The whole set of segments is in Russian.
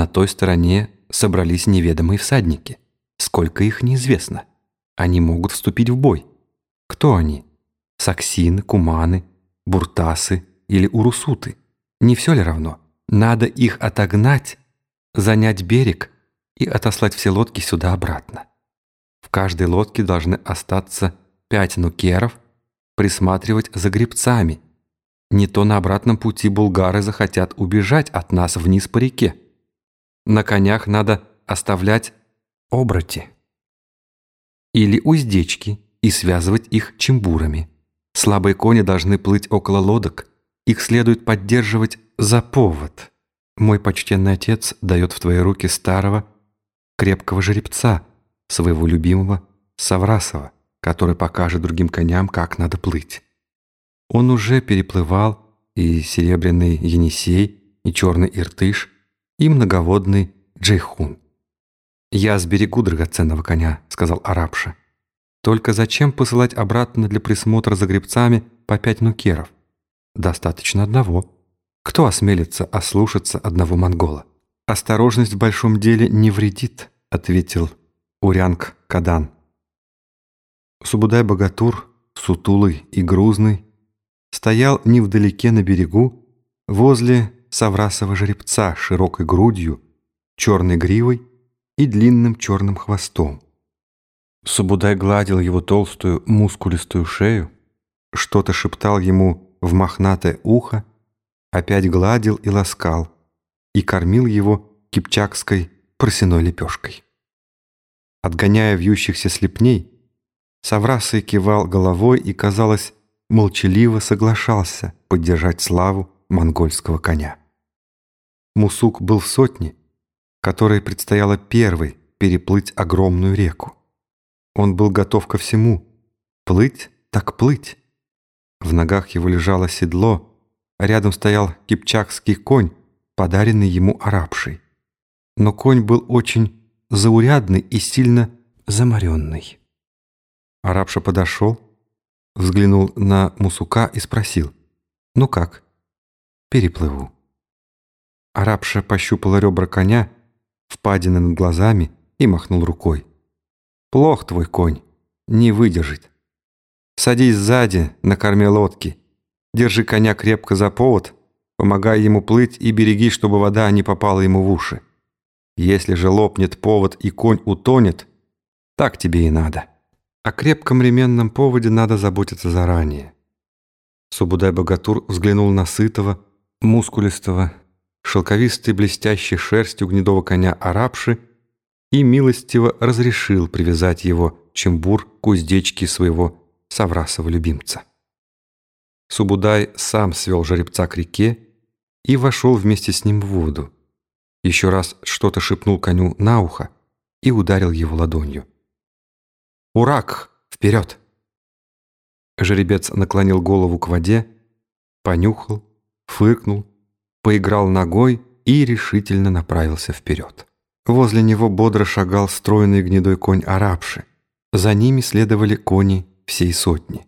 На той стороне собрались неведомые всадники. Сколько их неизвестно. Они могут вступить в бой. Кто они? Саксины, куманы, буртасы или урусуты? Не все ли равно? Надо их отогнать, занять берег и отослать все лодки сюда-обратно. В каждой лодке должны остаться пять нукеров, присматривать за гребцами. Не то на обратном пути булгары захотят убежать от нас вниз по реке. На конях надо оставлять оброти или уздечки и связывать их чембурами. Слабые кони должны плыть около лодок, их следует поддерживать за повод. Мой почтенный отец дает в твои руки старого, крепкого жеребца, своего любимого Саврасова, который покажет другим коням, как надо плыть. Он уже переплывал и серебряный Енисей, и черный Иртыш, и многоводный Джейхун. «Я сберегу драгоценного коня», — сказал арабша. «Только зачем посылать обратно для присмотра за гребцами по пять нукеров? Достаточно одного. Кто осмелится ослушаться одного монгола? Осторожность в большом деле не вредит, ответил Урянг Кадан. Субудай-богатур, сутулый и грузный, стоял невдалеке на берегу, возле Саврасова жеребца широкой грудью, черной гривой и длинным черным хвостом. Субудай гладил его толстую мускулистую шею, что-то шептал ему в мохнатое ухо, опять гладил и ласкал, и кормил его кипчакской просяной лепешкой. Отгоняя вьющихся слепней, Саврасый кивал головой и, казалось, молчаливо соглашался поддержать славу монгольского коня. Мусук был в сотне, которой предстояло первой переплыть огромную реку. Он был готов ко всему. Плыть так плыть. В ногах его лежало седло, рядом стоял кипчакский конь, подаренный ему арабшей. Но конь был очень заурядный и сильно заморенный. Арабша подошел, взглянул на Мусука и спросил, «Ну как?» «Переплыву». Арабша пощупала ребра коня, впадины над глазами и махнул рукой. «Плох твой конь, не выдержит. Садись сзади, на корме лодки. Держи коня крепко за повод, помогай ему плыть и береги, чтобы вода не попала ему в уши. Если же лопнет повод и конь утонет, так тебе и надо. О крепком ременном поводе надо заботиться заранее. Субудай-богатур взглянул на сытого, мускулистого, шелковистой блестящей шерстью гнедого коня арабши и милостиво разрешил привязать его чембур к уздечке своего Саврасова любимца. Субудай сам свел жеребца к реке и вошел вместе с ним в воду. Еще раз что-то шепнул коню на ухо и ударил его ладонью. «Урак! Вперед!» Жеребец наклонил голову к воде, понюхал, фыркнул, поиграл ногой и решительно направился вперед. Возле него бодро шагал стройный гнедой конь арабши. За ними следовали кони всей сотни.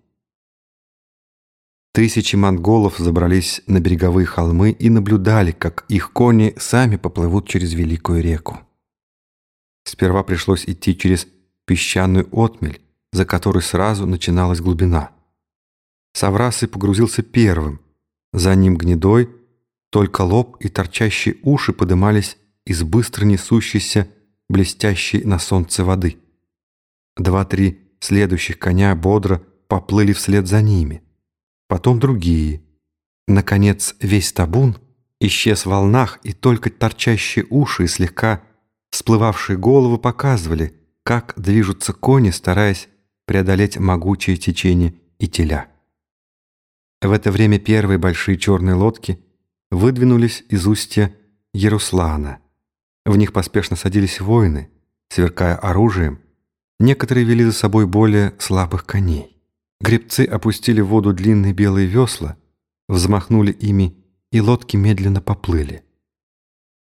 Тысячи монголов забрались на береговые холмы и наблюдали, как их кони сами поплывут через великую реку. Сперва пришлось идти через песчаную отмель, за которой сразу начиналась глубина. Саврасый погрузился первым, за ним гнедой, только лоб и торчащие уши подымались из быстро несущейся, блестящей на солнце воды. Два-три Следующих коня бодро поплыли вслед за ними. Потом другие. Наконец, весь табун исчез в волнах, и только торчащие уши и слегка всплывавшие головы показывали, как движутся кони, стараясь преодолеть могучее течение и теля. В это время первые большие черные лодки выдвинулись из устья Яруслана. В них поспешно садились воины, сверкая оружием, Некоторые вели за собой более слабых коней. Гребцы опустили в воду длинные белые весла, взмахнули ими, и лодки медленно поплыли.